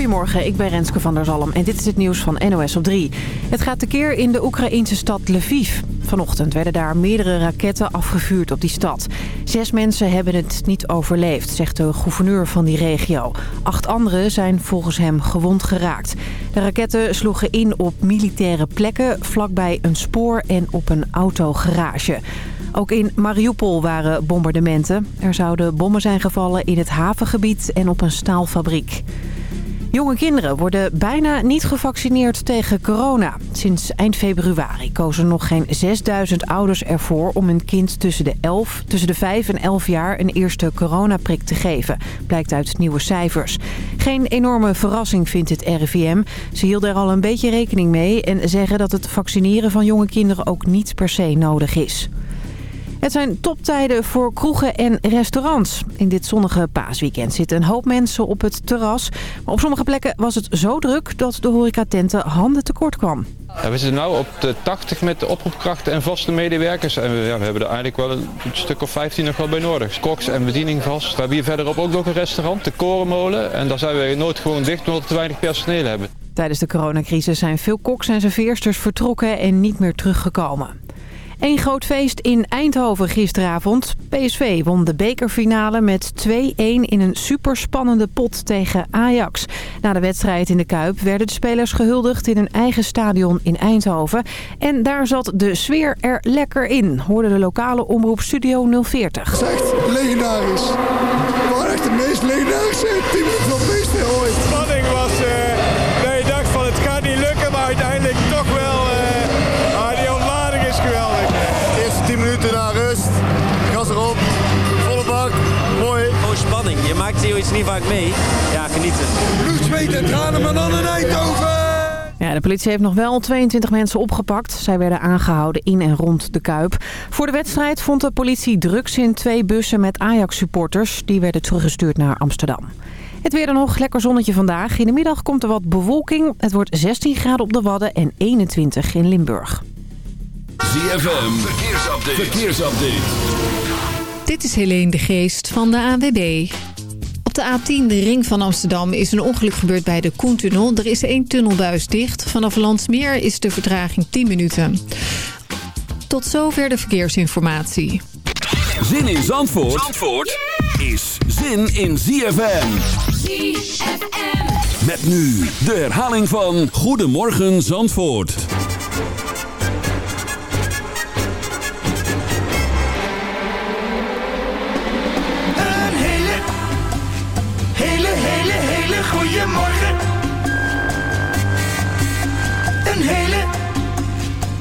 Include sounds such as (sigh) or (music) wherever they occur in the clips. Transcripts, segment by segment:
Goedemorgen, ik ben Renske van der Zalm en dit is het nieuws van NOS op 3. Het gaat tekeer in de Oekraïnse stad Lviv. Vanochtend werden daar meerdere raketten afgevuurd op die stad. Zes mensen hebben het niet overleefd, zegt de gouverneur van die regio. Acht anderen zijn volgens hem gewond geraakt. De raketten sloegen in op militaire plekken, vlakbij een spoor en op een autogarage. Ook in Mariupol waren bombardementen. Er zouden bommen zijn gevallen in het havengebied en op een staalfabriek. Jonge kinderen worden bijna niet gevaccineerd tegen corona. Sinds eind februari kozen nog geen 6000 ouders ervoor om een kind tussen de, 11, tussen de 5 en 11 jaar een eerste coronaprik te geven. Blijkt uit nieuwe cijfers. Geen enorme verrassing vindt het RIVM. Ze hielden er al een beetje rekening mee en zeggen dat het vaccineren van jonge kinderen ook niet per se nodig is. Het zijn toptijden voor kroegen en restaurants. In dit zonnige paasweekend zitten een hoop mensen op het terras. Maar op sommige plekken was het zo druk dat de horecatenten handen tekort kwam. we zitten nu op de 80 met de oproepkrachten en vaste medewerkers. En we, ja, we hebben er eigenlijk wel een, stuk of 15 nog wel bij nodig. Koks en bediening vast. We hebben hier verderop ook nog een restaurant, de Korenmolen. En daar zijn we nooit gewoon dicht omdat we te weinig personeel hebben. Tijdens de coronacrisis zijn veel koks en serveersters vertrokken en niet meer teruggekomen. Een groot feest in Eindhoven gisteravond. PSV won de bekerfinale met 2-1 in een superspannende pot tegen Ajax. Na de wedstrijd in de Kuip werden de spelers gehuldigd in een eigen stadion in Eindhoven. En daar zat de sfeer er lekker in, hoorde de lokale omroep Studio 040. Het is echt legendarisch. Was echt de meest legendarische 10 rust. Gas erop. Volle bak. Mooi. Gewoon spanning. Je maakt zoiets niet vaak mee. Ja, genieten. Bloed, zweet en tranen, maar dan in Eindhoven. Ja, de politie heeft nog wel 22 mensen opgepakt. Zij werden aangehouden in en rond de Kuip. Voor de wedstrijd vond de politie drugs in twee bussen met Ajax-supporters. Die werden teruggestuurd naar Amsterdam. Het weer dan nog, lekker zonnetje vandaag. In de middag komt er wat bewolking. Het wordt 16 graden op de Wadden en 21 in Limburg. ZFM, verkeersupdate. verkeersupdate. Dit is Helene de Geest van de ANWB. Op de A10, de ring van Amsterdam, is een ongeluk gebeurd bij de Koentunnel. Er is één tunnelbuis dicht. Vanaf Landsmeer is de vertraging 10 minuten. Tot zover de verkeersinformatie. Zin in Zandvoort, Zandvoort is zin in ZFM. ZFM. Met nu de herhaling van Goedemorgen Zandvoort. Hele goede morgen. Een hele,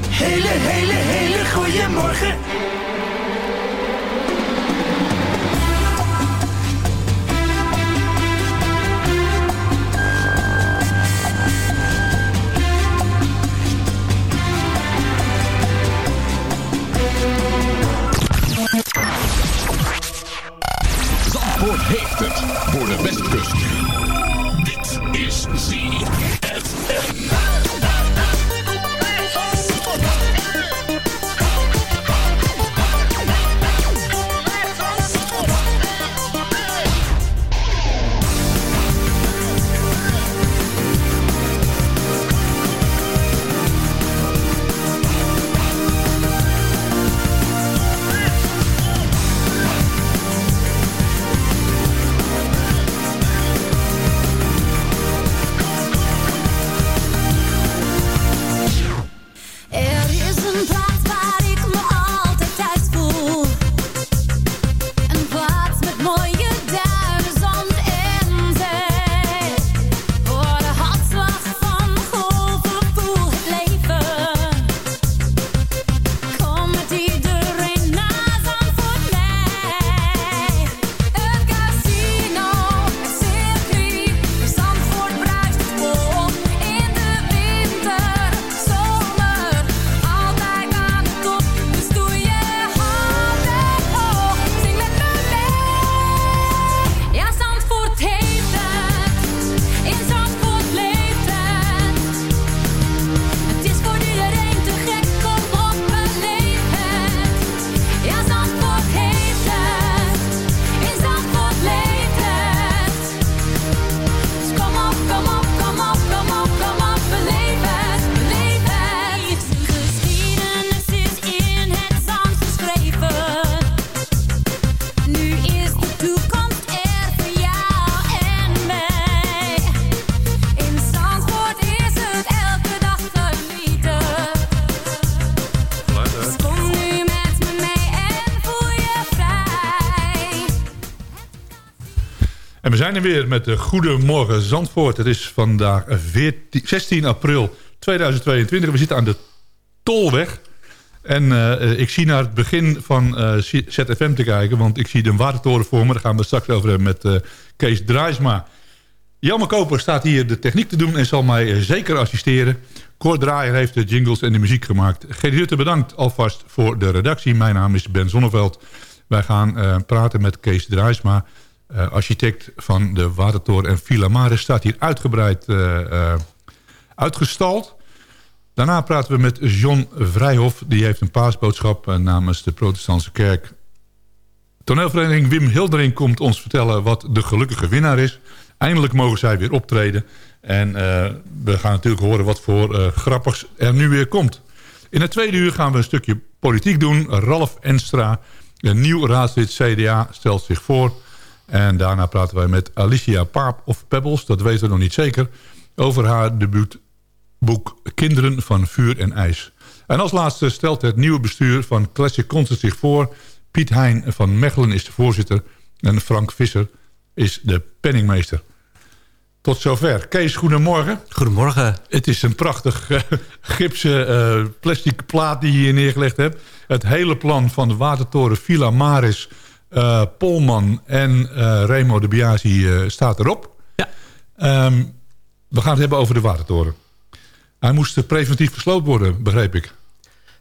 hele, hele, hele goede morgen. Zandvoort heeft het voor de Westkust. Zijn er weer met de Goedemorgen Zandvoort. Het is vandaag 14, 16 april 2022. We zitten aan de Tolweg. En uh, ik zie naar het begin van uh, ZFM te kijken. Want ik zie de watertoren voor me. Daar gaan we straks over hebben met uh, Kees Draaisma. Jammer Koper staat hier de techniek te doen en zal mij zeker assisteren. Cor Draaier heeft de jingles en de muziek gemaakt. Gerry Rutte bedankt alvast voor de redactie. Mijn naam is Ben Zonneveld. Wij gaan praten met Kees Draaisma... architect van de Watertoren en Villa Maris... staat hier uitgebreid uitgestald. Daarna praten we met John Vrijhof. Die heeft een paasboodschap namens de protestantse kerk. Toneelvereniging Wim Hildering komt ons vertellen wat de gelukkige winnaar is. Eindelijk mogen zij weer optreden. En we gaan natuurlijk horen wat voor uh, grappigs er nu weer komt. In het tweede uur gaan we een stukje politiek doen. Ralf Enstra, een nieuw raadslid CDA, stelt zich voor. En daarna praten wij met Alicia Paap of Pebbles, dat weten we nog niet zeker... over haar debuut boek Kinderen van Vuur en IJs. En als laatste stelt het nieuwe bestuur van Classic Concert zich voor. Piet Hein van Mechelen is de voorzitter en Frank Visser is de penningmeester. Tot zover. Kees, goedemorgen. Goedemorgen. Het is een prachtig uh, gipsen uh, plastic plaat die je hier neergelegd hebt. Het hele plan van de watertoren Villa Maris, uh, Polman en Remo de Biasi staat erop. Ja. Um, we gaan het hebben over de watertoren. Hij moest preventief gesloopt worden, begreep ik.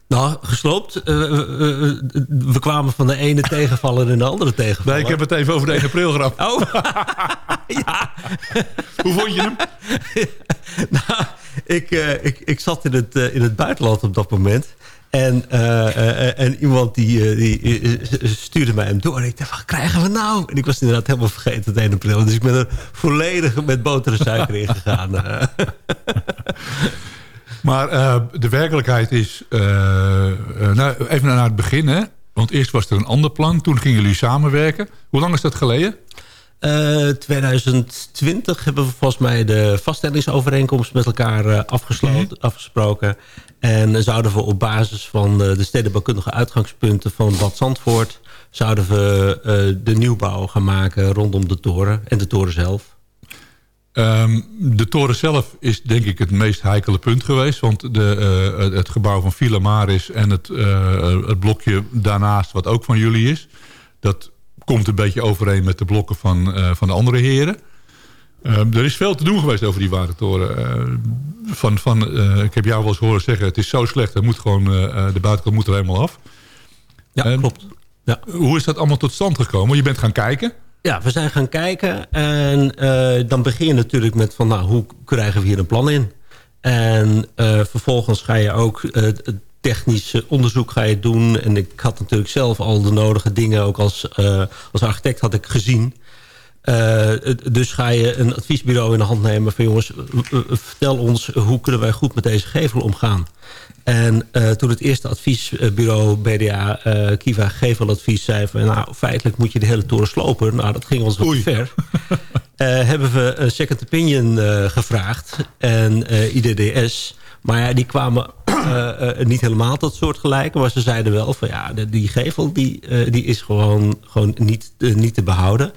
Nou, gesloopt. Uh, uh, uh, we kwamen van de ene tegenvaller in de andere tegenvaller. Nee, ik heb het even over de 1 april grap. Oh, (laughs) ja. Hoe vond je hem? (laughs) nou, ik, ik, ik zat in het, in het buitenland op dat moment. En, uh, en iemand die, die stuurde mij hem door. En ik dacht, wat krijgen we nou? En ik was inderdaad helemaal vergeten het 1 april. Dus ik ben er volledig met boter en suiker in gegaan. (laughs) maar de werkelijkheid is... nou, even naar het begin, hè? Want eerst was er een ander plan. Toen gingen jullie samenwerken. Hoe lang is dat geleden? Uh, 2020 hebben we volgens mij de vaststellingsovereenkomst met elkaar uh, afgesloten, mm -hmm. afgesproken. En zouden we op basis van de, de stedenbouwkundige uitgangspunten van Bad Zandvoort... zouden we uh, de nieuwbouw gaan maken rondom de toren en de toren zelf. Um, de toren zelf is denk ik het meest heikele punt geweest. Want de, het gebouw van Villa Maris en het, het blokje daarnaast wat ook van jullie is... dat komt een beetje overeen met de blokken van, van de andere heren. Uh, er is veel te doen geweest over die watertoren. Uh, van, van, uh, ik heb jou wel eens horen zeggen... het is zo slecht, er moet gewoon, de buitenkant moet er helemaal af. Ja, klopt. Ja. Hoe is dat allemaal tot stand gekomen? Je bent gaan kijken? Ja, we zijn gaan kijken. En dan begin je natuurlijk met van... Nou, hoe krijgen we hier een plan in? En vervolgens ga je ook technisch onderzoek ga je doen. En ik had natuurlijk zelf al de nodige dingen... ook als, als architect had ik gezien... Uh, dus ga je een adviesbureau in de hand nemen van jongens, vertel ons hoe kunnen wij goed met deze gevel omgaan. En uh, toen het eerste adviesbureau BDA uh, Kiva Geveladvies zei van nou feitelijk moet je de hele toren slopen. Nou dat ging ons wat ver. (laughs) hebben we een second opinion gevraagd en IDDS. Maar ja, die kwamen uh, (clears throat) uh, niet helemaal tot soortgelijke. Maar ze zeiden wel van ja, die gevel die, uh, die is gewoon, gewoon niet, niet te behouden.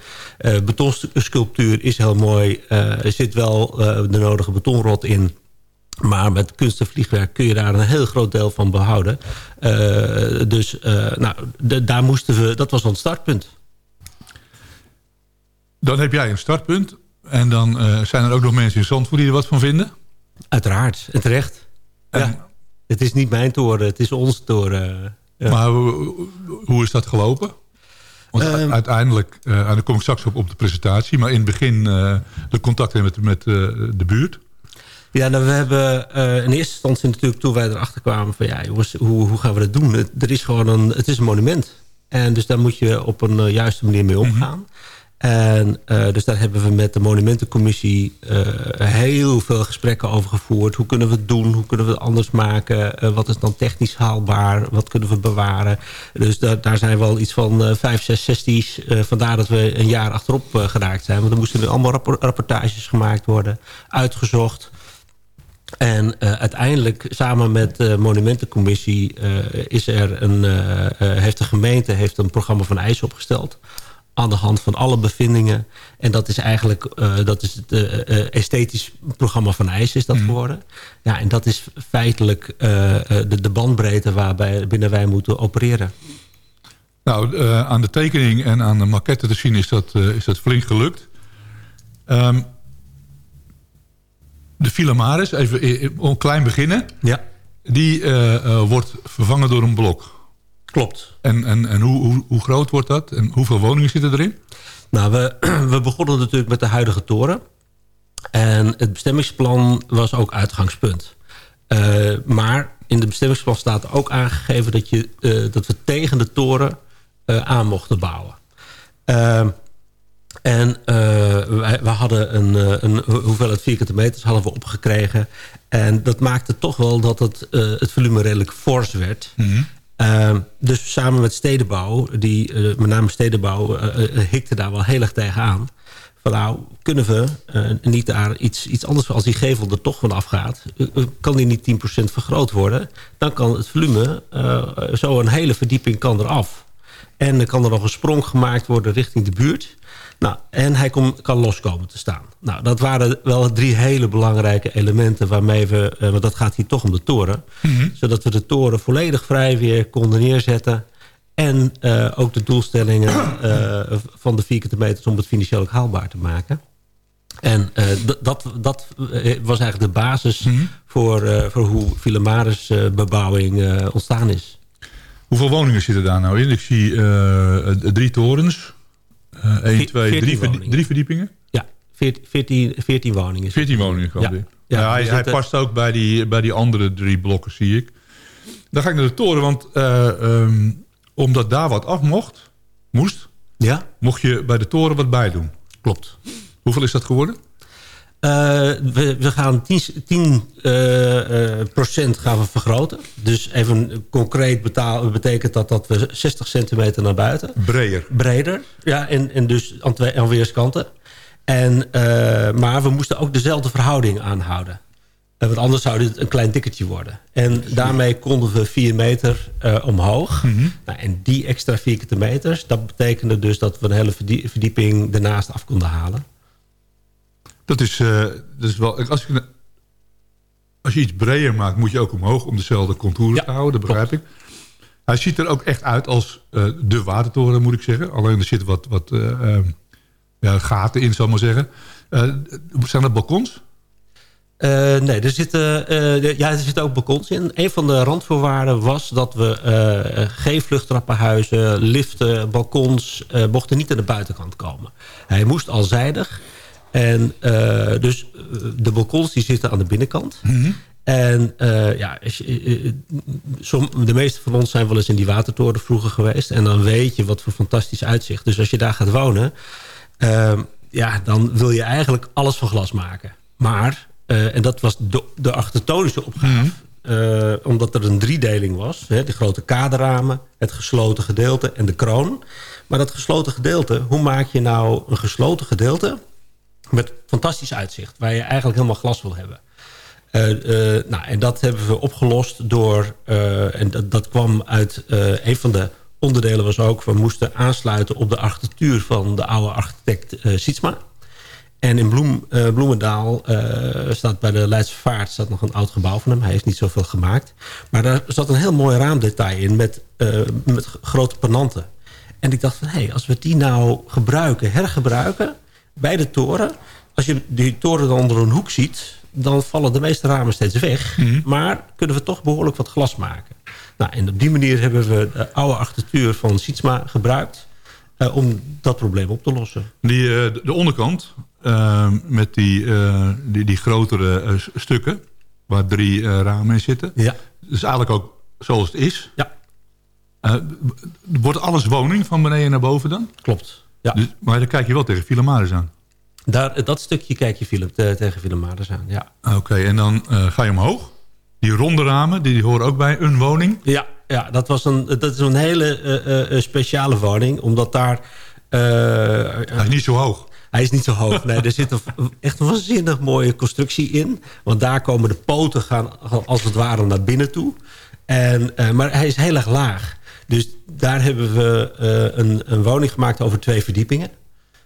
betonsculptuur is heel mooi. er zit wel de nodige betonrot in. Maar met kunst en vliegwerk kun je daar een heel groot deel van behouden. dus nou, daar moesten we, dat was ons startpunt. Dan heb jij een startpunt. En dan zijn er ook nog mensen in Zandvoort die er wat van vinden? Uiteraard, en terecht. En, ja. Het is niet mijn toren, het is onze toren. Ja. Maar hoe, hoe, is dat gelopen? Want um, uiteindelijk, uh, en dan kom ik straks op, op de presentatie... maar in het begin uh, de contacten met, met uh, de buurt... Ja, nou, we hebben in eerste instantie natuurlijk toen wij erachter kwamen... van ja jongens, hoe, hoe gaan we dat doen? Het, er is gewoon een, het is een monument. En dus daar moet je op een juiste manier mee omgaan. Mm -hmm. En uh, dus daar hebben we met de monumentencommissie uh, heel veel gesprekken over gevoerd. Hoe kunnen we het doen? Hoe kunnen we het anders maken? Uh, wat is dan technisch haalbaar? Wat kunnen we bewaren? Dus da daar zijn wel iets van vijf, zes sessies. vandaar dat we een jaar achterop geraakt zijn. Want er moesten allemaal rappor rapportages gemaakt worden. Uitgezocht. En uiteindelijk samen met de monumentencommissie is er een, heeft de gemeente heeft een programma van eisen opgesteld aan de hand van alle bevindingen. En dat is eigenlijk uh, dat is het uh, esthetisch programma van IJs is dat Mhm. geworden. Ja, en dat is feitelijk de, de bandbreedte waarbij binnen wij moeten opereren. Nou, uh, aan de tekening en aan de maquette te zien is dat, uh, is dat flink gelukt. Um, de Filamaris, even een klein beginnen. Ja. Die uh, wordt vervangen door een blok. Klopt. En, en, en hoe, hoe, hoe groot wordt dat? En hoeveel woningen zitten erin? Nou, we, (clears throat) we begonnen natuurlijk met de huidige toren. En het bestemmingsplan was ook uitgangspunt. maar in het bestemmingsplan staat ook aangegeven dat, je, dat we tegen de toren uh, aan mochten bouwen. Uh, en wij, we hadden een, een hoeveelheid vierkante meters hadden we opgekregen. En dat maakte toch wel dat het, het volume redelijk fors werd. Mm -hmm. Dus samen met stedenbouw, die, met name stedenbouw, hikte daar wel heel erg tegenaan. Van nou, kunnen we niet daar iets, iets anders, als die gevel er toch vanaf gaat, kan die niet 10% vergroot worden, dan kan het volume, zo een hele verdieping kan eraf. En dan kan er nog een sprong gemaakt worden richting de buurt. Nou, en hij kom, kan loskomen te staan. Nou, dat waren wel drie hele belangrijke elementen waarmee we... Uh, want dat gaat hier toch om de toren. Mhm. Mm -hmm. Zodat we de toren volledig vrij weer konden neerzetten. En uh, ook de doelstellingen uh, (clears throat) van de vierkante meters... om het financieel ook haalbaar te maken. En dat, dat was eigenlijk de basis Mhm. mm -hmm. voor, voor hoe Filamaris bebouwing ontstaan is. Hoeveel woningen zitten daar nou in? Ik zie drie torens. Uh, 1, 2, 3, drie verdiepingen? Ja, 14, 14 woningen. 14 woningen ja. ja. ja, hij, hij past ook bij die, bij die andere drie blokken, zie ik. Dan ga ik naar de toren, want uh, um, omdat daar wat af mocht, moest, ja? mocht je bij de toren wat bij doen. Klopt. Hoeveel is dat geworden? Uh, we, we, gaan 10, 10 uh, uh, procent gaan we vergroten. Dus even concreet betaal, betekent dat dat we 60 centimeter naar buiten. Breder. Breder, ja. En, en dus aan, twee, aan weerskanten. En, maar we moesten ook dezelfde verhouding aanhouden. want anders zou dit een klein dikkertje worden. En daarmee konden we 4 meter omhoog. Mm -hmm. nou, en die extra vierkante meters, dat betekende dus dat we een hele verdieping ernaast af konden halen. Dat is, uh, dat is wel... Als, ik, als je iets breder maakt, moet je ook omhoog... om dezelfde contouren ja, te houden, dat begrijp klopt. ik. Hij ziet er ook echt uit als uh, de watertoren, moet ik zeggen. Alleen er zitten wat, wat uh, ja, gaten in, zal ik maar zeggen. zijn er balkons? nee, er zitten, ja, er zitten ook balkons in. Een van de randvoorwaarden was dat we geen vluchttrappenhuizen, liften, balkons... mochten niet aan de buitenkant komen. Hij moest alzijdig... En uh, dus de balkons die zitten aan de binnenkant. Mm -hmm. En uh, ja, de meeste van ons zijn wel eens in die watertoren vroeger geweest. En dan weet je wat voor fantastisch uitzicht. Dus als je daar gaat wonen, ja, dan wil je eigenlijk alles van glas maken. Maar, en dat was de, de architectonische opgave. Mm -hmm. omdat er een driedeling was. Hè, de grote kaderramen, het gesloten gedeelte en de kroon. Maar dat gesloten gedeelte, hoe maak je nou een gesloten gedeelte met fantastisch uitzicht. Waar je eigenlijk helemaal glas wil hebben. Uh, uh, nou, en dat hebben we opgelost door... Uh, en dat, dat, kwam uit... een van de onderdelen was ook... we moesten aansluiten op de architectuur... van de oude architect Sietsma. En in Bloem, Bloemendaal staat bij de Leidse Vaart... staat nog een oud gebouw van hem. Hij heeft niet zoveel gemaakt. Maar daar zat een heel mooi raamdetail in... met, met grote penanten. En ik dacht van... hé, hey, als we die nou gebruiken, hergebruiken bij de toren. Als je die toren dan onder een hoek ziet... dan vallen de meeste ramen steeds weg. Mhm. Mm -hmm. Maar kunnen we toch behoorlijk wat glas maken. Nou, en op die manier hebben we de oude architectuur van Sietsma gebruikt... Uh, om dat probleem op te lossen. Die, uh, de onderkant, uh, met die, die, die, grotere stukken... waar drie ramen in zitten... Ja. is eigenlijk ook zoals het is. Ja. wordt alles woning van beneden naar boven dan? Klopt. Ja. Dus, maar dan kijk je wel tegen Filamaris aan. Daar, dat stukje kijk je film, te, tegen Filamaris aan, ja. Oké, okay, en dan uh, ga je omhoog. Die ronde ramen, die, die horen ook bij een woning? Ja, ja dat, was een, dat is een hele uh, speciale woning. Omdat daar... Hij is niet zo hoog. Hij is niet zo hoog. Nee, er zit een, echt een waanzinnig mooie constructie in. Want daar komen de poten gaan als het ware naar binnen toe. En, maar hij is heel erg laag. Dus daar hebben we eh, een, een woning gemaakt over twee verdiepingen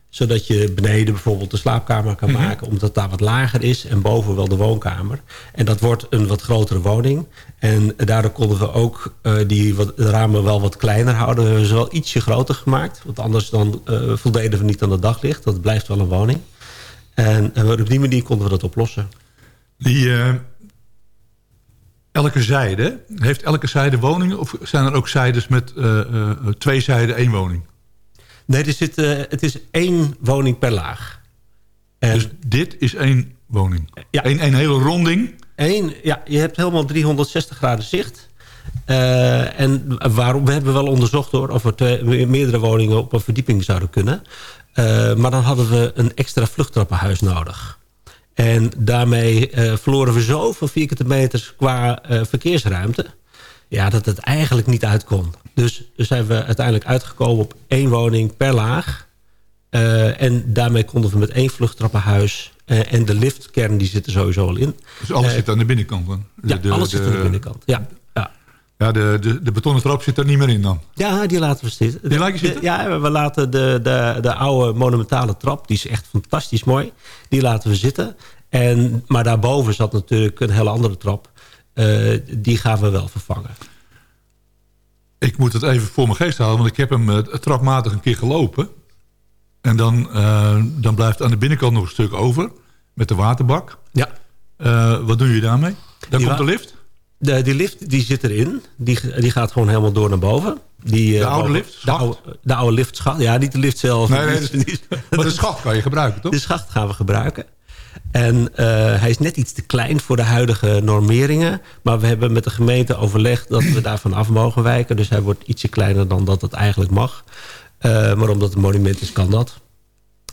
zodat je beneden bijvoorbeeld de slaapkamer kan Mhm. maken... omdat daar wat lager is en boven wel de woonkamer. En dat wordt een wat grotere woning. En daardoor konden we ook eh, die wat, de ramen wel wat kleiner houden. We hebben ze wel ietsje groter gemaakt. Want anders dan, eh, voldeden we niet aan het daglicht. Dat blijft wel een woning. En, en op die manier konden we dat oplossen. Die, elke zijde, heeft elke zijde woningen? Of zijn er ook zijdes met eh, eh, twee zijden één woning? Nee, er zit, eh, het is één woning per laag. En Dus dit is één woning? Ja. Eén, één hele ronding? Eén, ja, je hebt helemaal 360 graden zicht. En waarom, we hebben wel onderzocht hoor, of er twee, meerdere woningen op een verdieping zouden kunnen. Maar dan hadden we een extra vluchttrappenhuis nodig. En daarmee eh, verloren we zoveel vierkante meters qua eh, verkeersruimte. Ja, dat het eigenlijk niet uit kon. Dus zijn we uiteindelijk uitgekomen op één woning per laag. Eh, en daarmee konden we met één vluchttrappenhuis... en de liftkern die zit er sowieso al in. Dus alles zit aan de binnenkant dan? De- Ja, de- alles zit aan de binnenkant. Ja, ja. De, de, de betonnen trap zit er niet meer in dan? ja die laten we zitten. Die De- zitten? ja, we laten de, de, de oude monumentale trap... die is echt fantastisch mooi. Die laten we zitten. En, maar daarboven zat natuurlijk een hele andere trap. Eh, die gaan we wel vervangen. Ik moet het even voor mijn geest halen, want ik heb hem eh, trapmatig een keer gelopen. En dan, eh, dan blijft aan de binnenkant nog een stuk over met de waterbak. Ja. Wat doen jullie daarmee? Dan Die komt de lift? De, die lift die zit erin. Die, die gaat gewoon helemaal door naar boven. Die, eh, De oude boven- lift? De oude, de oude liftschacht. Ja, niet de lift zelf. Nee, nee, die- Maar de schacht kan je gebruiken, toch? De schacht gaan we gebruiken. En eh, hij is net iets te klein voor de huidige normeringen. Maar we hebben met de gemeente overlegd dat we daarvan af mogen wijken. Dus hij wordt ietsje kleiner dan dat het eigenlijk mag. Eh, maar omdat het monument is, kan dat.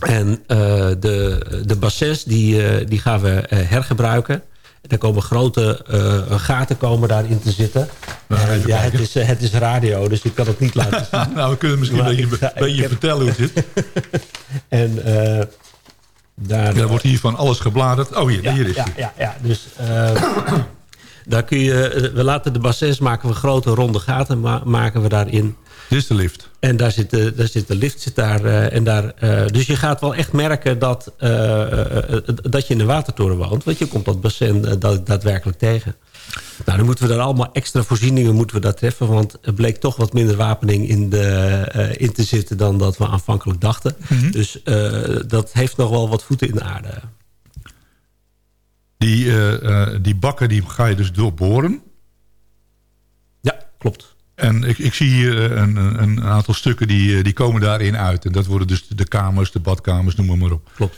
En eh, de, de bassins die, eh, die gaan we eh, hergebruiken. Er komen grote eh, gaten komen daarin te zitten. Nou, even ja, het is, eh, het is radio, dus ik kan het niet laten (laughs) zien. nou, we kunnen misschien Maar een beetje, ga- beetje heb- vertellen hoe het zit. (laughs) En eh, daar, Ja, wordt hier van alles gebladerd. Oh, hier, ja, hier is ja, hij. ja, ja, dus eh, (coughs) daar kun je, eh, we laten de bassins maken we grote ronde gaten ma- maken we daarin. Dit is de lift. En daar zit de, daar zit de lift zit daar. eh, en daar eh, dus je gaat wel echt merken dat, eh, dat je in een watertoren woont. Want je komt dat bassin da- daadwerkelijk tegen. Nou, dan moeten we daar allemaal extra voorzieningen moeten we daar treffen. Want er bleek toch wat minder wapening in, de, eh, in te zitten dan dat we aanvankelijk dachten. Dus eh, dat heeft nog wel wat voeten in de aarde. Die, eh, eh, die bakken die ga je dus doorboren. Ja, klopt. En ik, ik zie hier eh, een, een, een aantal stukken die, eh, die komen daarin uit. En dat worden dus de kamers, de badkamers, noem maar, maar op. Klopt.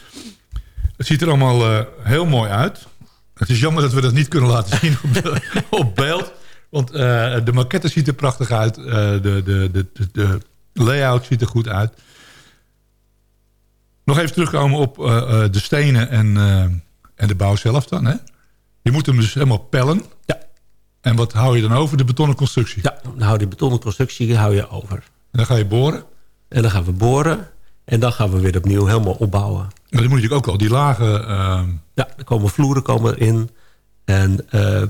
Het ziet er allemaal eh, heel mooi uit. Het is jammer dat we dat niet kunnen laten zien op, de- (laughs) op beeld. Want de maquette ziet er prachtig uit. Eh, de, de, de, de, de layout ziet er goed uit. Nog even terugkomen op de stenen en, en de bouw zelf dan. Hè? Je moet hem dus helemaal pellen. Ja. En wat hou je dan over? De betonnen constructie. Ja, dan hou die betonnen constructie hou je over. En dan ga je boren. En dan gaan we boren. En dan gaan we weer opnieuw helemaal opbouwen. Maar dan moet je ook al die lagen... eh, Ja, er komen vloeren komen erin. En eh,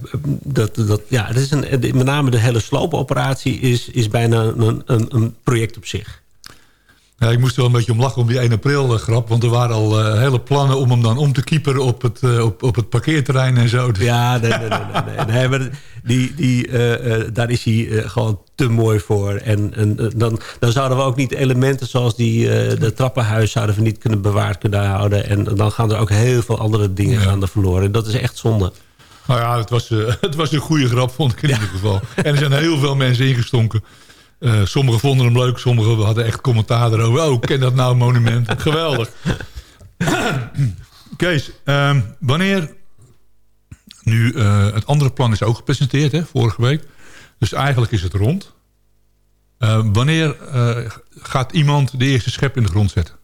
dat, dat, ja, dat is een, met name de hele sloopoperatie is, is bijna een, een, een project op zich. Ja, ik moest er wel een beetje om lachen om die 1 april eh, grap. Want er waren al eh, hele plannen om hem dan om te keeperen op het, eh, op, op het parkeerterrein en zo. Dus- Ja, nee, nee, nee. nee, nee. (laughs) Maar die, die, daar is hij gewoon te mooi voor. En, en dan, dan zouden we ook niet elementen zoals die, de trappenhuis... zouden we niet kunnen bewaard kunnen houden. En dan gaan er ook heel veel andere dingen gaan er verloren. En dat is echt zonde. Nou ja, het was, (laughs) het was een goede grap, vond ik in ieder geval. En er zijn heel veel mensen ingestonken. Eh, sommigen vonden hem leuk, sommigen hadden echt commentaar erover. Oh, ken dat nou, monument? (laughs) Geweldig. (clears throat) Kees, ehm, wanneer... Nu, eh, het andere plan is ook gepresenteerd, hè, vorige week. Dus eigenlijk is het rond. Eh, wanneer gaat iemand de eerste schep in de grond zetten?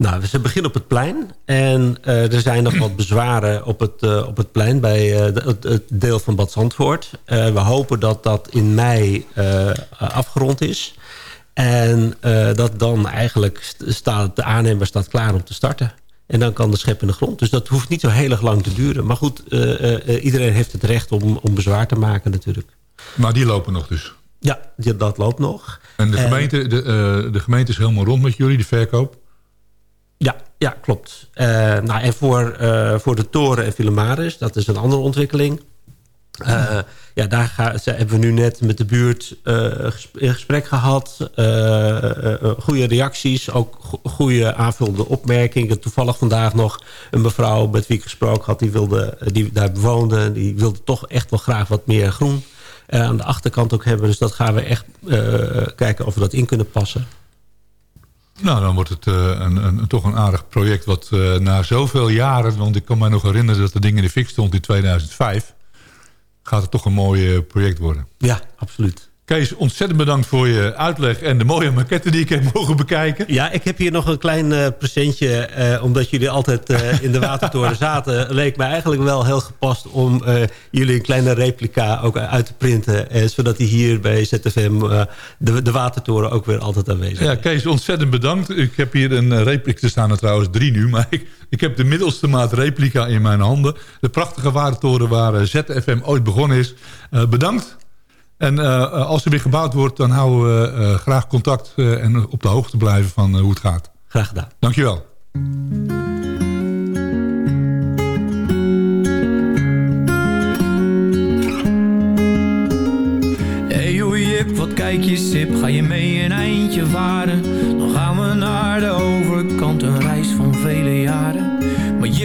Nou, ze beginnen op het plein. En eh, er zijn nog wat bezwaren op het, eh, op het plein bij eh, het, het deel van Bad Zandvoort. We hopen dat dat in mei afgerond is. En dat dan eigenlijk st- staat, de aannemer staat klaar om te starten. En dan kan de schep in de grond. Dus dat hoeft niet zo heel erg lang te duren. Maar goed, iedereen heeft het recht om, om bezwaar te maken natuurlijk. Maar die lopen nog dus. Ja, dat loopt nog. En de En- gemeente, de, de gemeente is helemaal rond met jullie, de verkoop? Ja, ja klopt. Eh, nou, en voor, eh, voor de toren en Filamaris, dat is een andere ontwikkeling. Eh, ja, daar ga, hebben we nu net met de buurt in gesprek gehad. Eh, eh, goede reacties, ook go- goede aanvullende opmerkingen. Toevallig vandaag nog een mevrouw met wie ik gesproken had... die, wilde, die daar bewoonde, die wilde toch echt wel graag wat meer groen... aan de achterkant ook hebben. Dus dat gaan we echt kijken of we dat in kunnen passen. Nou, dan wordt het eh, een, een, toch een aardig project wat eh, na zoveel jaren... want ik kan me nog herinneren dat het ding in de fik stond in 2005... gaat het toch een mooi project worden. Ja, absoluut. Kees, ontzettend bedankt voor je uitleg en de mooie maquette die ik heb mogen bekijken. Ja, ik heb hier nog een klein eh, presentje. eh, omdat jullie altijd eh, in de Watertoren (laughs) zaten... leek me eigenlijk wel heel gepast om jullie een kleine replica ook uit te printen. zodat die hier bij ZFM de, de Watertoren ook weer altijd aanwezig is. Ja, Kees, ontzettend bedankt. Ik heb hier een replica, er staan er trouwens drie nu... (laughs) maar ik, ik heb de middelste maat replica in mijn handen. De prachtige watertoren waar ZFM ooit begonnen is. Bedankt. En eh, als er weer gebouwd wordt, dan houden we eh, graag contact... eh, en op de hoogte blijven van hoe het gaat. Graag gedaan. Dankjewel. Hey joh Jip, wat kijk je sip, ga je mee een eindje varen?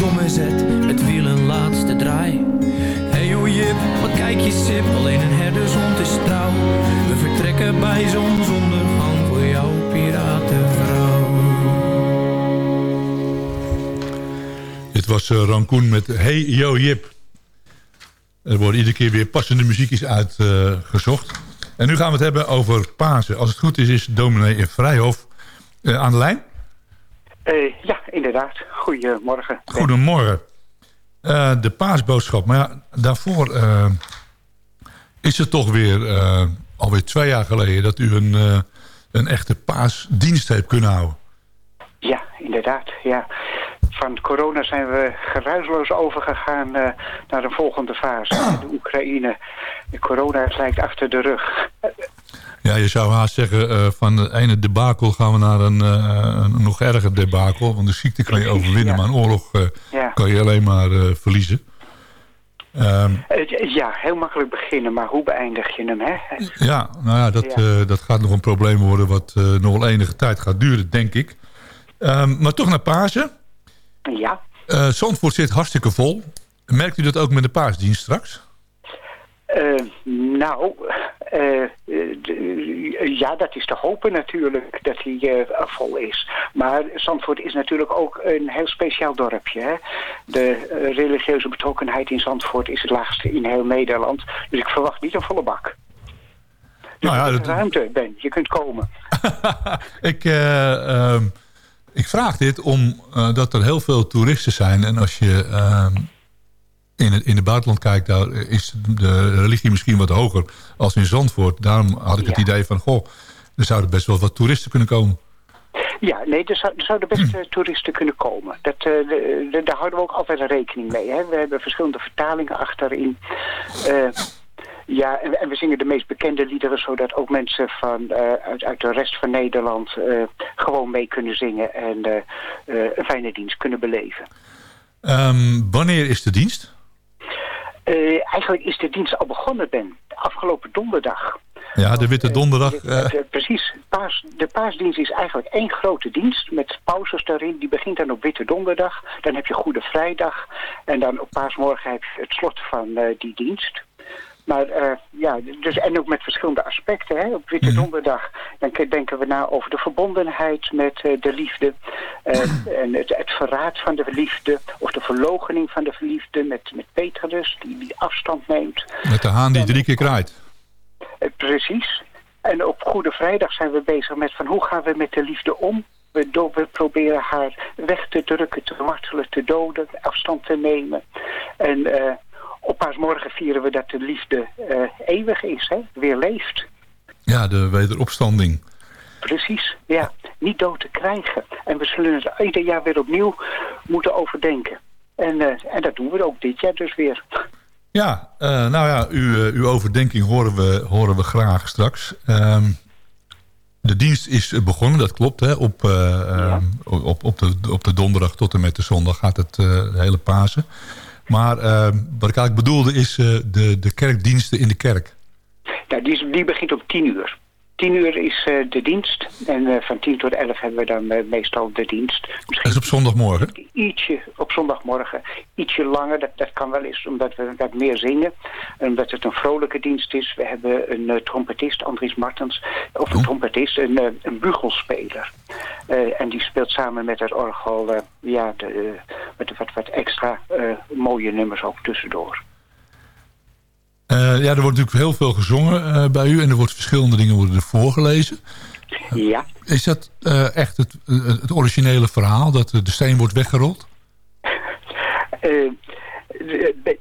domme zet, het wiel een laatste draai. Hey joh Jip, wat kijk je sip, alleen een herdershond is trouw. We vertrekken bij zonsondergang voor jouw piratenvrouw. Dit was uh, met Hey Yo Jip. Er worden iedere keer weer passende muziekjes uitgezocht. en nu gaan we het hebben over Pasen. Als het goed is, is dominee Vrijhof uh, aan de lijn. Uh, ja, inderdaad. Goedemorgen. Goedemorgen. Uh, de paasboodschap. Maar ja, daarvoor is het toch weer alweer twee jaar geleden... dat u een, een echte paasdienst heeft kunnen houden. Ja, inderdaad. Ja. Van corona zijn we geruisloos overgegaan naar de volgende fase. De Oekraïne. De corona lijkt achter de rug. Ja, je zou haast zeggen, uh, van het ene debakel gaan we naar een, uh, een nog erger debakel. Want de ziekte kan je overwinnen, maar een oorlog uh, ja. kan je alleen maar verliezen. Um, ja, heel makkelijk beginnen, maar hoe beëindig je hem, hè? Ja, nou ja, dat, ja. dat gaat nog een probleem worden wat nog wel enige tijd gaat duren, denk ik. Um, maar toch naar Pasen. Ja. Zandvoort zit hartstikke vol. Merkt u dat ook met de paasdienst straks? Nou, uh, uh, ja, dat is te hopen natuurlijk dat hij vol is. Maar Zandvoort is natuurlijk ook een heel speciaal dorpje. Hè? De religieuze betrokkenheid in Zandvoort is het laagste in heel Nederland. Dus ik verwacht niet een volle bak. Dus nou ja, dat... ruimte, Ben, je kunt komen. (laughs) ik, ehm, ik vraag dit omdat er heel veel toeristen zijn. En als je ehm, in het, in het buitenland kijkt, daar is de religie misschien wat hoger als in Zandvoort. Daarom had ik het idee van, goh, er zouden best wel wat toeristen kunnen komen. Ja, nee, er, zou, er zouden best uh, toeristen kunnen komen. Dat, uh, de, de, daar houden we ook altijd rekening mee. Hè? We hebben verschillende vertalingen achterin. Uh, ja, en, we zingen de meest bekende liederen... zodat ook mensen van, uit, uit de rest van Nederland gewoon mee kunnen zingen... en een fijne dienst kunnen beleven. Um, wanneer is de dienst? Uh, eigenlijk is de dienst al begonnen, Ben. Afgelopen donderdag. Ja, de Witte Donderdag. Uh, precies. Paas, de paasdienst is eigenlijk één grote dienst met pauzes daarin. Die begint dan op Witte Donderdag. Dan heb je Goede Vrijdag. En dan op paasmorgen heb je het slot van uh, die dienst. Maar uh, ja, dus, en ook met verschillende aspecten. Hè. Op Witte Donderdag dan denken we na over de verbondenheid met uh, de liefde. Uh, en het, het, verraad van de liefde. Of de verlogening van de liefde met, met Petrus, die, die afstand neemt. Met de haan die drie keer kraait. precies. En op Goede Vrijdag zijn we bezig met van hoe gaan we met de liefde om? We, we proberen haar weg te drukken, te martelen, te doden, afstand te nemen. En op paasmorgen vieren we dat de liefde uh, eeuwig is, hè? weer leeft. Ja, de wederopstanding. Precies, ja. Niet dood te krijgen. En we zullen het ieder jaar weer opnieuw moeten overdenken. En, uh, en dat doen we ook dit jaar dus weer. Ja, uh, nou ja, uw, uw overdenking horen we, horen we graag straks. Um, de dienst is begonnen, dat klopt. Hè? Op, uh, ja. op, op, de, op de donderdag tot en met de zondag gaat het de hele Pasen. Maar uh, wat ik eigenlijk bedoelde is uh, de, de kerkdiensten in de kerk. Ja, die, die begint om tien uur. 10 uur is uh, de dienst. En uh, van 10 tot 11 hebben we dan uh, meestal de dienst. Misschien dat is op zondagmorgen? Ietsje op zondagmorgen. Ietsje langer. Dat, dat kan wel eens omdat we wat meer zingen. En omdat het een vrolijke dienst is. We hebben een trompetist, Andries Martens. Of een oh. trompetist, een, een bugelspeler. en die speelt samen met het orgel ja, de, met wat, wat extra mooie nummers ook tussendoor. Uh, ja, er wordt natuurlijk heel veel gezongen uh, bij u en er wordt verschillende dingen worden er voorgelezen. Ja. Is dat echt het, het, originele verhaal, dat de steen wordt weggerold?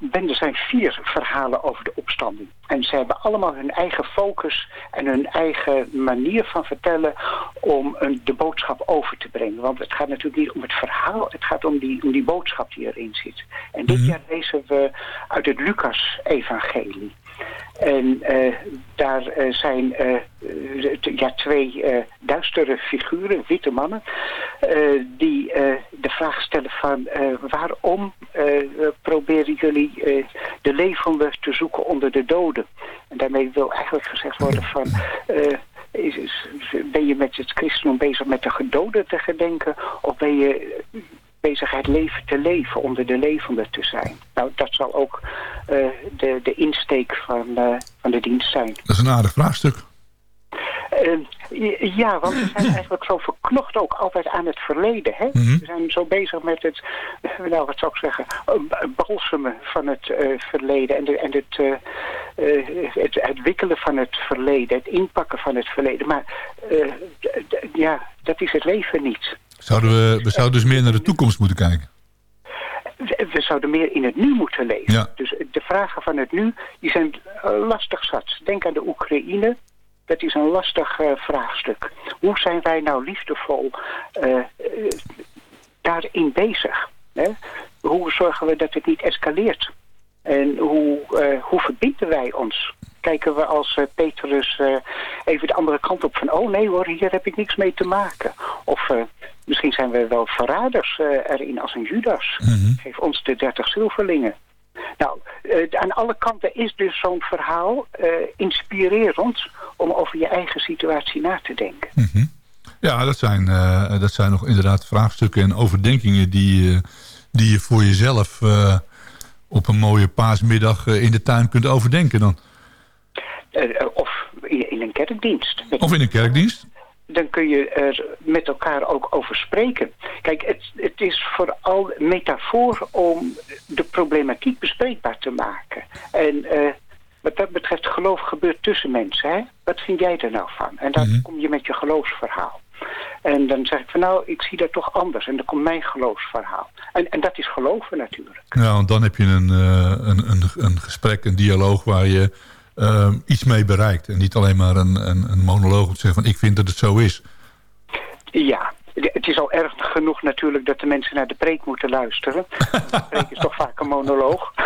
Ben, er zijn vier verhalen over de opstanding. En ze hebben allemaal hun eigen focus en hun eigen manier van vertellen om een, de boodschap over te brengen. Want het gaat natuurlijk niet om het verhaal, het gaat om die, om die boodschap die erin zit. En dit mm -hmm. jaar lezen we uit het Lucas-evangelie. En uh, daar uh, zijn uh, ja, twee duistere figuren, witte mannen, die de vraag stellen van waarom proberen jullie de levenden te zoeken onder de doden? En daarmee wil eigenlijk gezegd worden van... Ben je met het christendom bezig met de gedoden te gedenken? Of ben je bezig het leven te leven, onder de levenden te zijn. Nou, dat zal ook uh, de, de insteek van, uh, van de dienst zijn. Dat is een aardig vraagstuk. Uh, ja, want we zijn (clears throat) eigenlijk zo verknocht ook altijd aan het verleden. Hè? Mm -hmm. We zijn zo bezig met het, (laughs) nou wat zou ik zeggen, balsemen van het verleden en, de, en het, het, het wikkelen van het verleden, het inpakken van het verleden. Maar ja, dat is het leven niet. Zouden we, we zouden dus meer naar de toekomst moeten kijken? We, zouden meer in het nu moeten leven. Ja. Dus de vragen van het nu, die zijn lastig zat. Denk aan de Oekraïne. Dat is een lastig uh, vraagstuk. Hoe zijn wij nou liefdevol uh, uh, daarin bezig? Hè? Hoe zorgen we dat het niet escaleert? En hoe, eh, hoe verbinden wij ons? Kijken we als uh, Petrus uh, even de andere kant op van... oh nee hoor, hier heb ik niks mee te maken. Of misschien zijn we wel verraders erin als een Judas. Geef ons de dertig zilverlingen. Nou, aan alle kanten is dus zo'n verhaal inspirerend... om over je eigen situatie na te denken. Mm Ja, dat zijn, dat zijn nog inderdaad vraagstukken en overdenkingen... die, die je voor jezelf op een mooie paasmiddag in de tuin kunt overdenken dan. Uh, of in een kerkdienst. Of in een kerkdienst? Dan kun je er met elkaar ook over spreken. Kijk, het, het is vooral metafoor om de problematiek bespreekbaar te maken. En uh, wat dat betreft, geloof gebeurt tussen mensen. Hè? Wat vind jij er nou van? En dan mm -hmm. kom je met je geloofsverhaal. En dan zeg ik van nou, ik zie dat toch anders. En dan komt mijn geloofsverhaal. En, en dat is geloven natuurlijk. Ja, want dan heb je een, uh, een, een, een gesprek, een dialoog waar je uh, iets mee bereikt. En niet alleen maar een, een, een monoloog om te zeggen van ik vind dat het zo is. Ja, het is al erg genoeg natuurlijk dat de mensen naar de preek moeten luisteren. (laughs) de preek is toch vaak een monoloog. (laughs)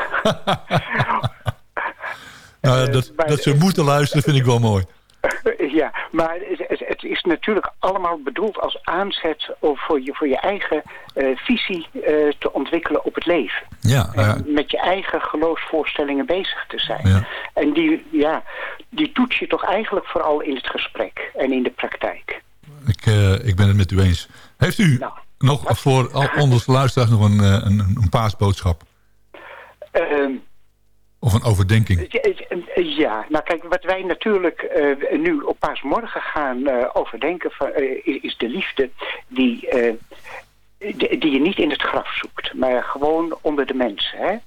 nou, dat, dat ze moeten luisteren vind ik wel mooi. (laughs) Ja, maar het, is natuurlijk allemaal bedoeld als aanzet om voor je, voor je eigen uh, visie uh, te ontwikkelen op het leven. Ja, uh, met je eigen geloofsvoorstellingen bezig te zijn. Ja. En die, ja, die toets je toch eigenlijk vooral in het gesprek en in de praktijk. Ik, ik ben het met u eens. Heeft u nou, nog wat? voor al onze luisteraars nog een, een, een paasboodschap? Ehm, of een overdenking? Ja, nou kijk, wat wij natuurlijk uh, nu op paasmorgen gaan uh, overdenken... Uh, is de liefde die, die, die, je niet in het graf zoekt... maar gewoon onder de mensen, hè?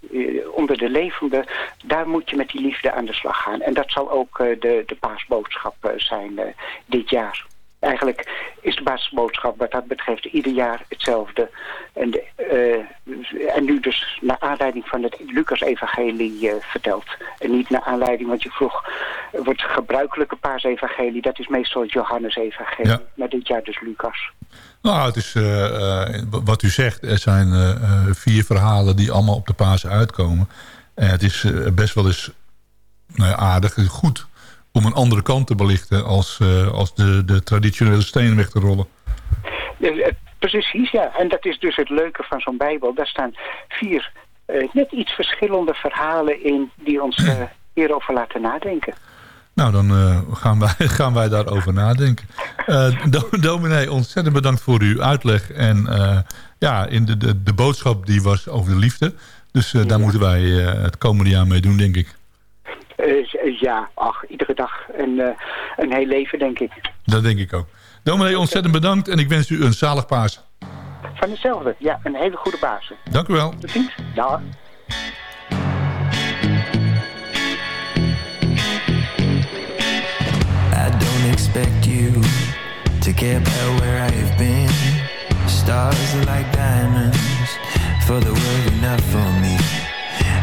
onder de levenden. Daar moet je met die liefde aan de slag gaan. En dat zal ook de, de paasboodschap zijn dit jaar eigenlijk is de basisboodschap wat dat betreft ieder jaar hetzelfde. En, de, uh, en nu dus naar aanleiding van het Lucas-evangelie uh, verteld. En niet naar aanleiding, want je vroeg, wordt gebruikelijke paasevangelie, dat is meestal het Johannes-evangelie. Ja. Maar dit jaar dus Lucas. Nou, het is uh, wat u zegt, er zijn vier verhalen die allemaal op de Pasen uitkomen. En het is best wel eens nou ja, aardig, goed om een andere kant te belichten als, uh, als de, de traditionele stenen weg te rollen. Precies, ja. En dat is dus het leuke van zo'n Bijbel. Daar staan vier uh, net iets verschillende verhalen in die ons uh, hierover laten nadenken. Nou, dan uh, gaan, wij, (laughs) gaan wij daarover nadenken. dominee, ontzettend bedankt voor uw uitleg. En ja, in de, de, de boodschap die was over de liefde. Dus daar ja. moeten wij het komende jaar mee doen, denk ik. Uh, ja, ach, iedere dag een, uh, een heel leven, denk ik. Dat denk ik ook. Dominee, ontzettend bedankt en ik wens u een zalig Pasen. Van hetzelfde, ja, een hele goede Pasen. Dank u wel. Tot ziens. Dag. I don't expect you to get back where I've been. Stars are like diamonds for the world enough for me.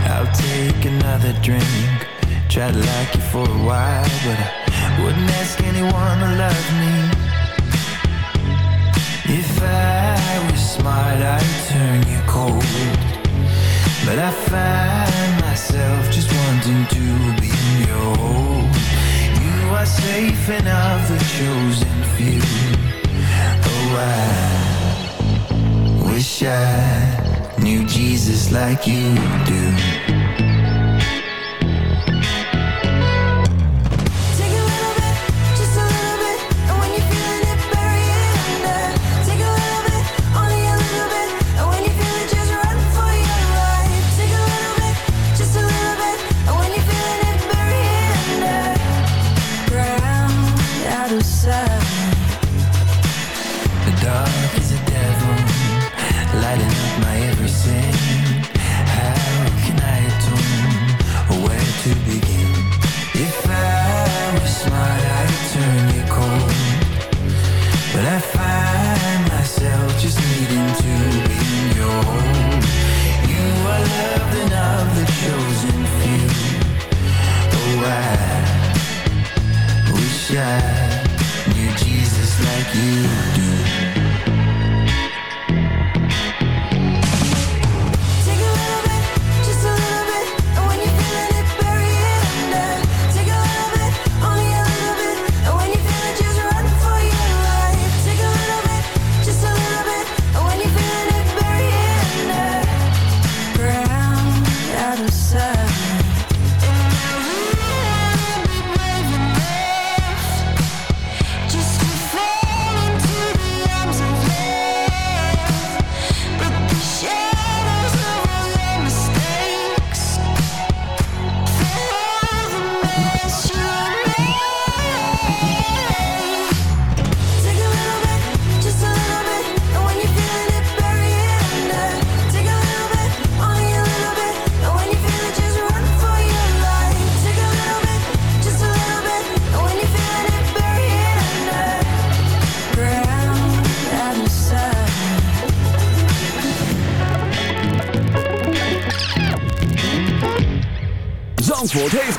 I'll take another drink Tried to like you for a while But I wouldn't ask anyone to love me. If I was smart I'd turn you cold. But I find myself just wanting to be your You are safe enough, the chosen few. Oh, I wish I knew Jesus like you do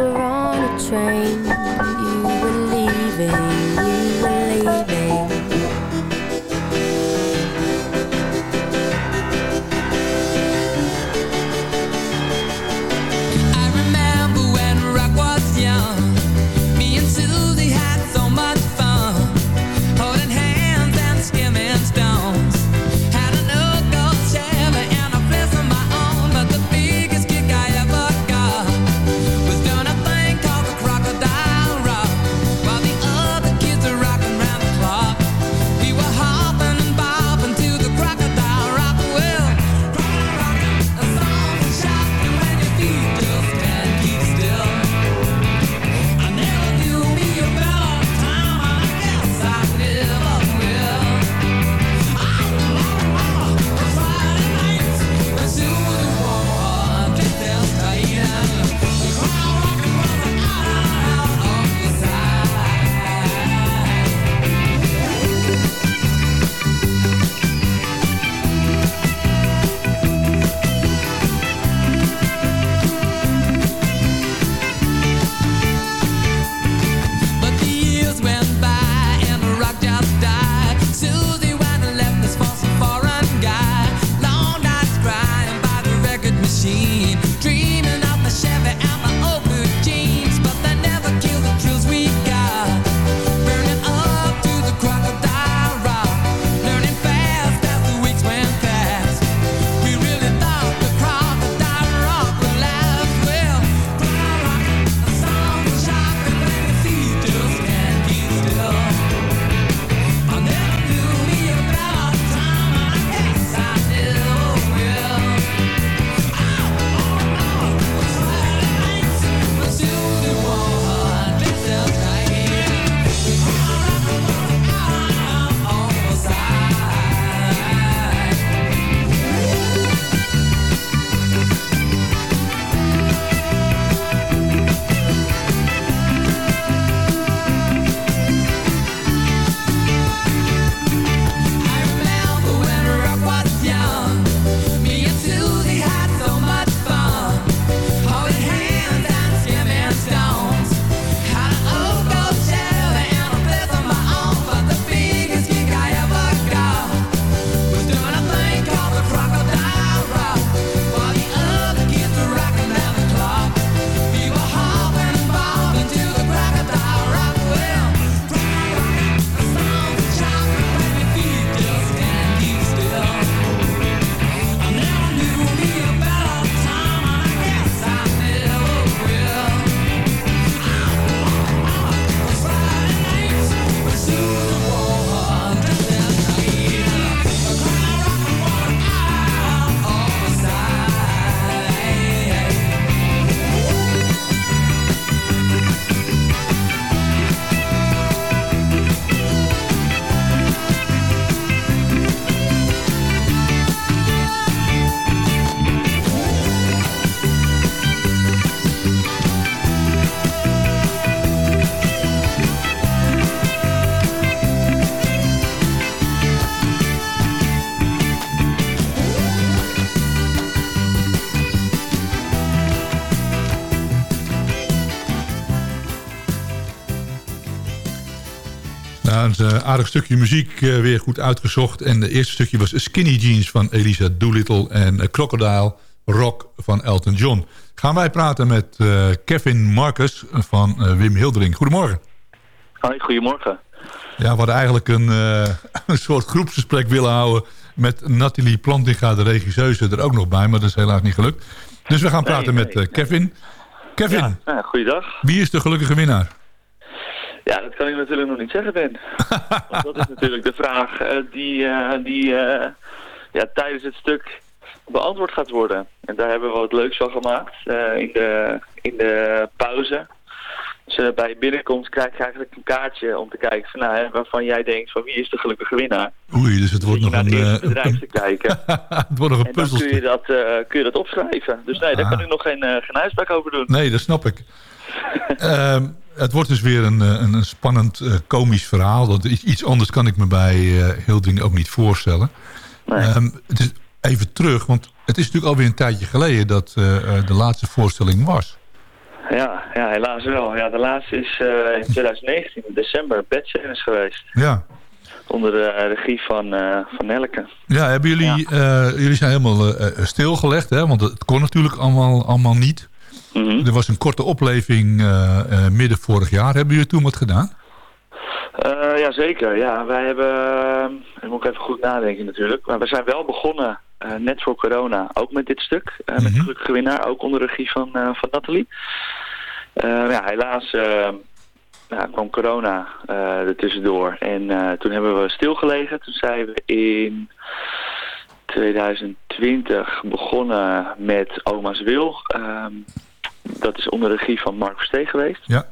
were on a train. Ja, een eh, aardig stukje muziek eh, weer goed uitgezocht. En het eerste stukje was Skinny Jeans van Elisa Doolittle... en eh, Crocodile Rock van Elton John. Gaan wij praten met Kevin Marcus van Wim Hildering. Goedemorgen. Hoi, goedemorgen. Ja, we hadden eigenlijk een, (laughs) een soort groepsgesprek willen houden... met Nathalie Plantinga, de regisseuse, er ook nog bij. Maar dat is helaas niet gelukt. Dus we gaan praten met nee, Kevin. Kevin, Ja, goeiedag. wie is de gelukkige winnaar? Ja, dat kan ik natuurlijk nog niet zeggen, Ben. (laughs) Want dat is natuurlijk de vraag eh, die, eh, die eh, ja, tijdens het stuk beantwoord gaat worden. En daar hebben we wat leuks van gemaakt in, de, in de pauze. Dus bij binnenkomst krijg je eigenlijk een kaartje om te kijken van, nou, hè, waarvan jij denkt van wie is de gelukkige winnaar. Oei, dus het wordt nog een, bedrijf te kijken. (laughs) het wordt nog een En dan kun je, dat, kun je dat opschrijven. Dus nee, daar Ah. kan ik nog geen, geen uitspraak over doen. Nee, dat snap ik. (laughs) Ehm, het wordt dus weer een, eh, een, een spannend eh, komisch verhaal. Dat, iets anders kan ik me bij eh Hildering ook niet voorstellen. Ehm, het is even terug, want het is natuurlijk alweer een tijdje geleden... dat de laatste voorstelling was. Ja, ja, helaas wel. Ja, de laatste is in 2019, in december, Bedscènes geweest. Ja, Onder de regie van, van Nelke. ja hebben jullie, jullie zijn helemaal stilgelegd, hè? want het kon natuurlijk allemaal, allemaal niet. Mhm. Er was een korte opleving eh, eh, midden vorig jaar. Hebben jullie toen wat gedaan? Eh ja, zeker. Ja, wij hebben, uh, moet ik even goed nadenken natuurlijk, maar we zijn wel begonnen net voor corona, ook met dit stuk, eh, met de gelukkige winnaar, ook onder regie van, van Nathalie. Ja, helaas ja, kwam corona er tussendoor en toen hebben we stilgelegen. Toen zijn we in 2020 begonnen met Oma's Wil. Dat is onder regie van Mark Verstee geweest. Ja.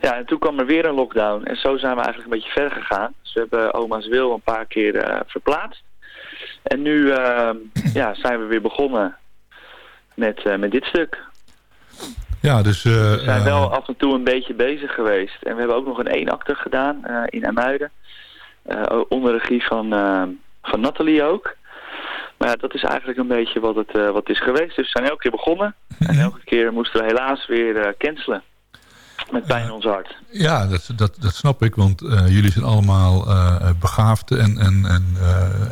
Ja, en toen kwam er weer een lockdown. En zo zijn we eigenlijk een beetje verder gegaan. Dus we hebben Oma's Wil een paar keer eh, verplaatst. En nu ehm, (clears throat) ja, zijn we weer begonnen met, eh, met dit stuk. Ja, dus... eh, We zijn wel af en toe een beetje bezig geweest. En we hebben ook nog een eenakter gedaan in Amuiden. Onder regie van, van Nathalie ook. Maar ja, dat is eigenlijk een beetje wat het, eh, wat het is geweest. Dus we zijn elke keer begonnen. En elke keer moesten we helaas weer eh, cancelen. Met pijn in ons hart. Ja, dat, dat, dat snap ik, want eh, jullie zijn allemaal eh, begaafd en, en, en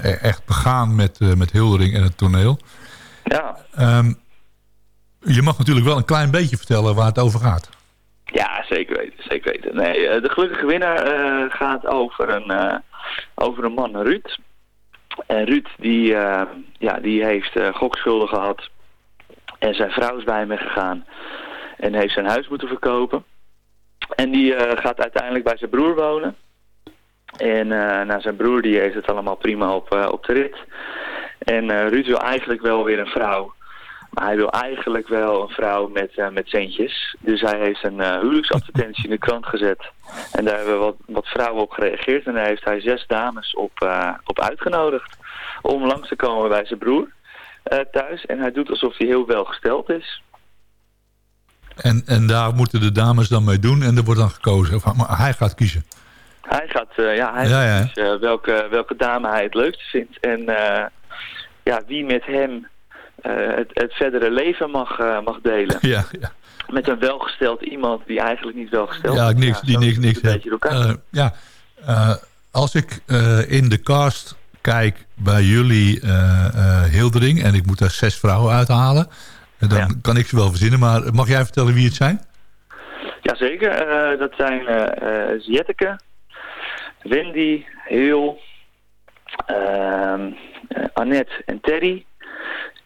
e- echt begaan met, met Hildering en het toneel. Ja. Ehm, je mag natuurlijk wel een klein beetje vertellen waar het over gaat. Ja, zeker weten. Zeker weten. Nee, de gelukkige winnaar gaat over een, over een man, Ruud. En Ruud die, eh, ja, die heeft eh, gokschulden gehad. En zijn vrouw is bij hem gegaan. En heeft zijn huis moeten verkopen. En die eh, gaat uiteindelijk bij zijn broer wonen. En eh nou, zijn broer die heeft het allemaal prima op, op de rit. En Ruud wil eigenlijk wel weer een vrouw. Maar hij wil eigenlijk wel een vrouw met, eh, met centjes. Dus hij heeft een eh, huwelijksadvertentie in de krant gezet. En daar hebben wat, wat vrouwen op gereageerd. En daar heeft hij zes dames op, eh, op uitgenodigd. Om langs te komen bij zijn broer thuis. En hij doet alsof hij heel welgesteld is. En, en daar moeten de dames dan mee doen en er wordt dan gekozen. Of- Maar hij gaat kiezen. Hij gaat, ja, hij Ja, eh, welke, welke dame hij het leukste vindt. En ja, wie met hem het, het verdere leven mag, eh, mag delen. Ja, ja. Met een welgesteld iemand die eigenlijk niet welgesteld Ja, is. niks, die zo niks, niks. Eh, ja, eh, als ik eh, in de cast kijk bij jullie eh, eh, Hildering... en ik moet daar zes vrouwen uithalen... eh, dan kan ik ze wel verzinnen. Maar mag jij vertellen wie het zijn? Jazeker, eh dat zijn eh eh, Zjetteke, Wendy, Heel, ehm, eh, Annette en Terry.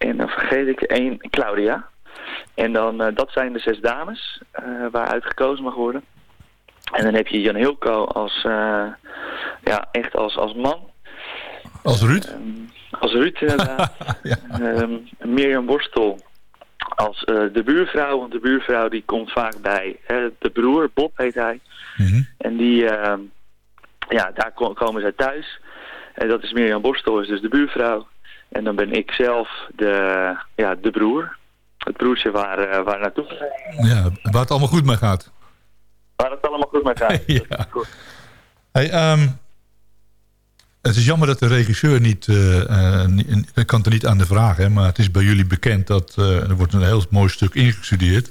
En dan vergeet ik één, Claudia. En dan, eh, dat zijn de zes dames eh, waaruit gekozen mag worden. En dan heb je Jan Hilco als, eh, ja, echt als, als man. Als Ruud? Als Ruud inderdaad. (laughs) Ehm, Mirjam Borstel als eh, de buurvrouw. Want de buurvrouw die komt vaak bij hè, de broer, Bob heet hij. En die, ehm, ja, daar ko- komen zij thuis. En dat is Mirjam Borstel, is dus de buurvrouw. En dan ben ik zelf de, ja, de broer. Het broertje waar, eh, waar naartoe. Ja, waar het allemaal goed mee gaat. Waar het allemaal goed mee gaat. (laughs) ja. Hey, ehm, het is jammer dat de regisseur niet... niet- ik kan het er niet aan de vraag, hè, maar het is bij jullie bekend... dat er wordt een heel mooi stuk ingestudeerd.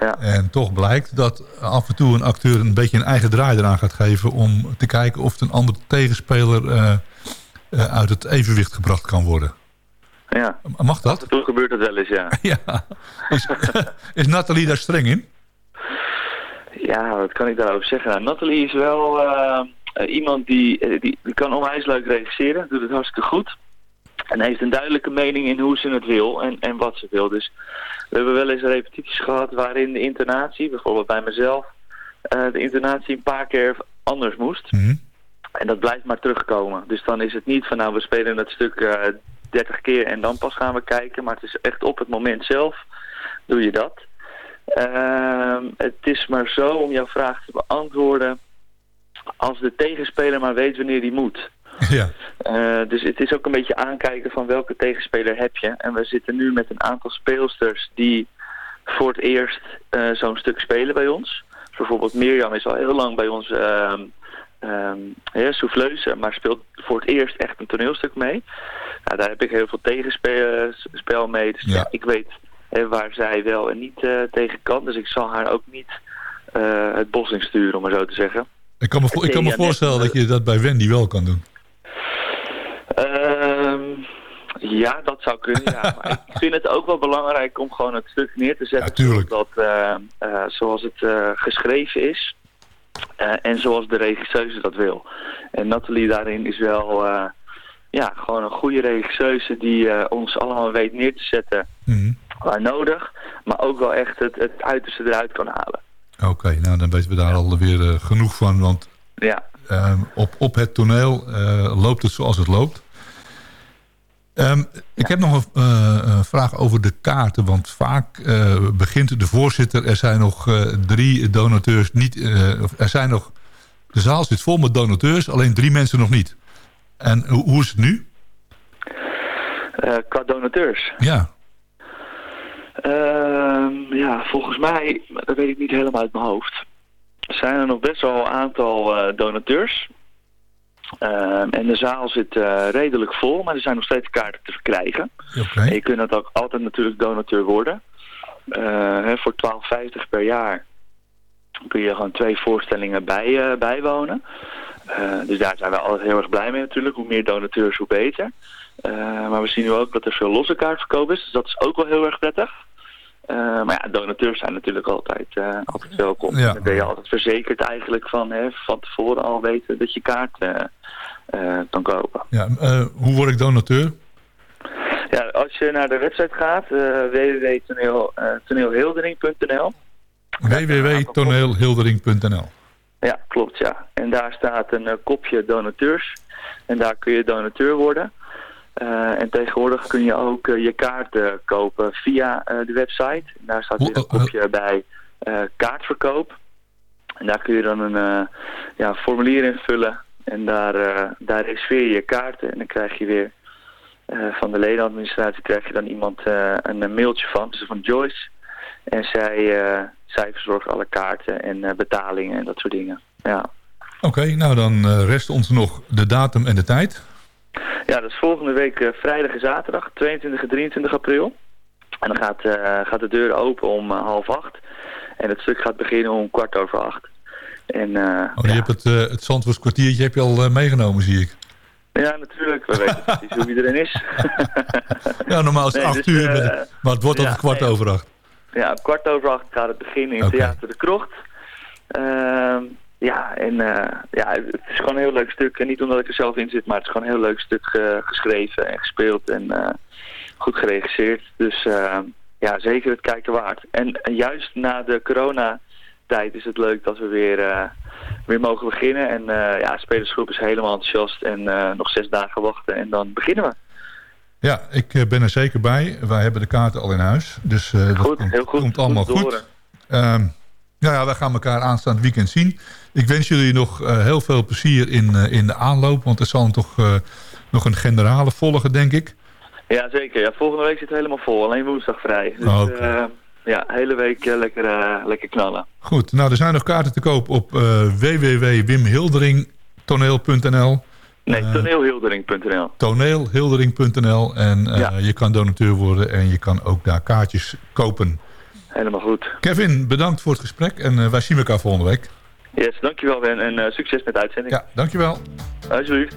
Ja. En toch blijkt dat af en toe een acteur een beetje een eigen draai eraan gaat geven... om te kijken of een andere tegenspeler uit het evenwicht gebracht kan worden. Ja. Mag dat? Toen gebeurt het wel eens, ja. (laughs) ja. Is, (laughs) is Nathalie daar streng in? Ja, wat kan ik daarover zeggen? Nou, Nathalie is wel eh, eh, iemand die, eh, die, die kan onwijs leuk regisseren, doet het hartstikke goed. En heeft een duidelijke mening in hoe ze het wil en, en wat ze wil. Dus we hebben wel eens repetities gehad waarin de intonatie, bijvoorbeeld bij mezelf, eh, de intonatie een paar keer anders moest. En dat blijft maar terugkomen. Dus dan is het niet van nou we spelen het stuk eh 30 keer en dan pas gaan we kijken. Maar het is echt op het moment zelf doe je dat. Ehm, het is maar zo om jouw vraag te beantwoorden. Als de tegenspeler maar weet wanneer die moet. (laughs) Ja. Eh, dus het is ook een beetje aankijken van welke tegenspeler heb je. En we zitten nu met een aantal speelsters die voor het eerst eh, zo'n stuk spelen bij ons. Dus bijvoorbeeld Mirjam is al heel lang bij ons ja, souffleuse, maar speelt voor het eerst echt een toneelstuk mee. Nou, daar heb ik heel veel tegenspel mee. Dus ja. ik weet hè, waar zij wel en niet eh, tegen kan. Dus ik zal haar ook niet eh, het bos in sturen, om maar zo te zeggen. Ik kan me, vo- ik kan me Ja, voorstellen dat je dat bij Wendy wel kan doen. Ehm, ja, dat zou kunnen, ja. (laughs) Maar ik vind het ook wel belangrijk om gewoon het stuk neer te zetten. zoals, dat, eh, eh, zoals het eh, geschreven is. Eh, en zoals de regisseuse dat wil. En Nathalie daarin is wel eh, ja, gewoon een goede regisseuse die eh, ons allemaal weet neer te zetten waar nodig. Maar ook wel echt het, het uiterste eruit kan halen. Oké, nou dan weten we daar alweer eh, genoeg van. Want Ja. eh, op, op het toneel loopt het zoals het loopt. Ehm, Ik heb nog een eh, een vraag over de kaarten. Want vaak eh, begint de voorzitter... er zijn nog eh, drie donateurs niet... eh, er zijn nog, de zaal zit vol met donateurs, alleen drie mensen nog niet. En hoe, hoe is het nu? Eh, qua donateurs. Ja. Ehm, ja, volgens mij, dat weet ik niet helemaal uit mijn hoofd, zijn er nog best wel een aantal eh, donateurs. Ehm, en de zaal zit eh, redelijk vol, maar er zijn nog steeds kaarten te verkrijgen. En je kunt ook altijd natuurlijk donateur worden. Eh, hè, voor 12,50 per jaar kun je gewoon twee voorstellingen bij, eh, bijwonen. Dus daar zijn we altijd heel erg blij mee natuurlijk. Hoe meer donateurs, hoe beter. Maar we zien nu ook dat er veel losse kaartverkoop is. Dus dat is ook wel heel erg prettig. Eh, maar ja, donateurs zijn natuurlijk altijd, eh, altijd welkom. Ja. Dan ben je altijd verzekerd eigenlijk van hè, van tevoren al weten dat je kaart eh, kan kopen. ja hoe word ik donateur? Ja, als je naar de website gaat, uh, www.toneelhildering.nl www.toneelhildering.nl Ja, klopt ja. En daar staat een kopje donateurs. En daar kun je donateur worden. Eh, en tegenwoordig kun je ook eh, je kaarten kopen via eh, de website. En daar staat weer een kopje bij eh, kaartverkoop. En daar kun je dan een eh, ja, formulier invullen. En daar, eh, daar reserveer je je kaarten. En dan krijg je weer eh, van de ledenadministratie krijg je dan iemand eh, een, mailtje van. Dus van Joyce. En zij, eh, zij verzorgt alle kaarten en eh, betalingen en dat soort dingen. Ja. Oké, nou dan eh, rest ons nog de datum en de tijd. Ja, dat is volgende week eh, vrijdag en zaterdag, 22 en 23 april. En dan gaat, eh, gaat de deur open om eh, half acht. En het stuk gaat beginnen om kwart over acht. En eh, Oh, je hebt het, eh het Zandvoorts kwartiertje heb je al meegenomen, zie ik. ja, natuurlijk, we weten precies hoe iedereen is. (laughs) Ja, normaal is het Nee, acht dus, uur, maar het wordt ja, altijd kwart nee. over acht. Ja, om kwart over acht gaat het beginnen in. Theater de Krocht. Ja, en eh, ja, het is gewoon een heel leuk stuk. En niet omdat ik er zelf in zit, maar het is gewoon een heel leuk stuk eh, geschreven en gespeeld en eh, goed geregisseerd. Dus ja, zeker het kijken waard. En juist na de coronatijd is het leuk dat we weer, weer mogen beginnen. En ja, de spelersgroep is helemaal enthousiast en nog zes dagen wachten en dan beginnen we. Ja, ik ben er zeker bij. Wij hebben de kaarten al in huis. Dus dat Goed, komt, heel goed. komt allemaal Goed goed. Nou ja, wij gaan elkaar aanstaand weekend zien. Ik wens jullie nog eh, heel veel plezier in, eh, in de aanloop. Want er zal toch eh, nog een generale volgen, denk ik. Ja, zeker. Ja, volgende week zit het helemaal vol. Alleen woensdag vrij. Dus Oh, eh, ja, hele week lekker, lekker knallen. Goed, nou er zijn nog kaarten te koop op www.wimhilderingtoneel.nl Nee, toneelhildering.nl. toneelhildering.nl en Ja. je kan donateur worden en je kan ook daar kaartjes kopen. Helemaal goed. Kevin, bedankt voor het gesprek en eh, wij zien elkaar volgende week. Yes, dankjewel Ben en eh, succes met de uitzending. Ja, dankjewel. Alsjeblieft.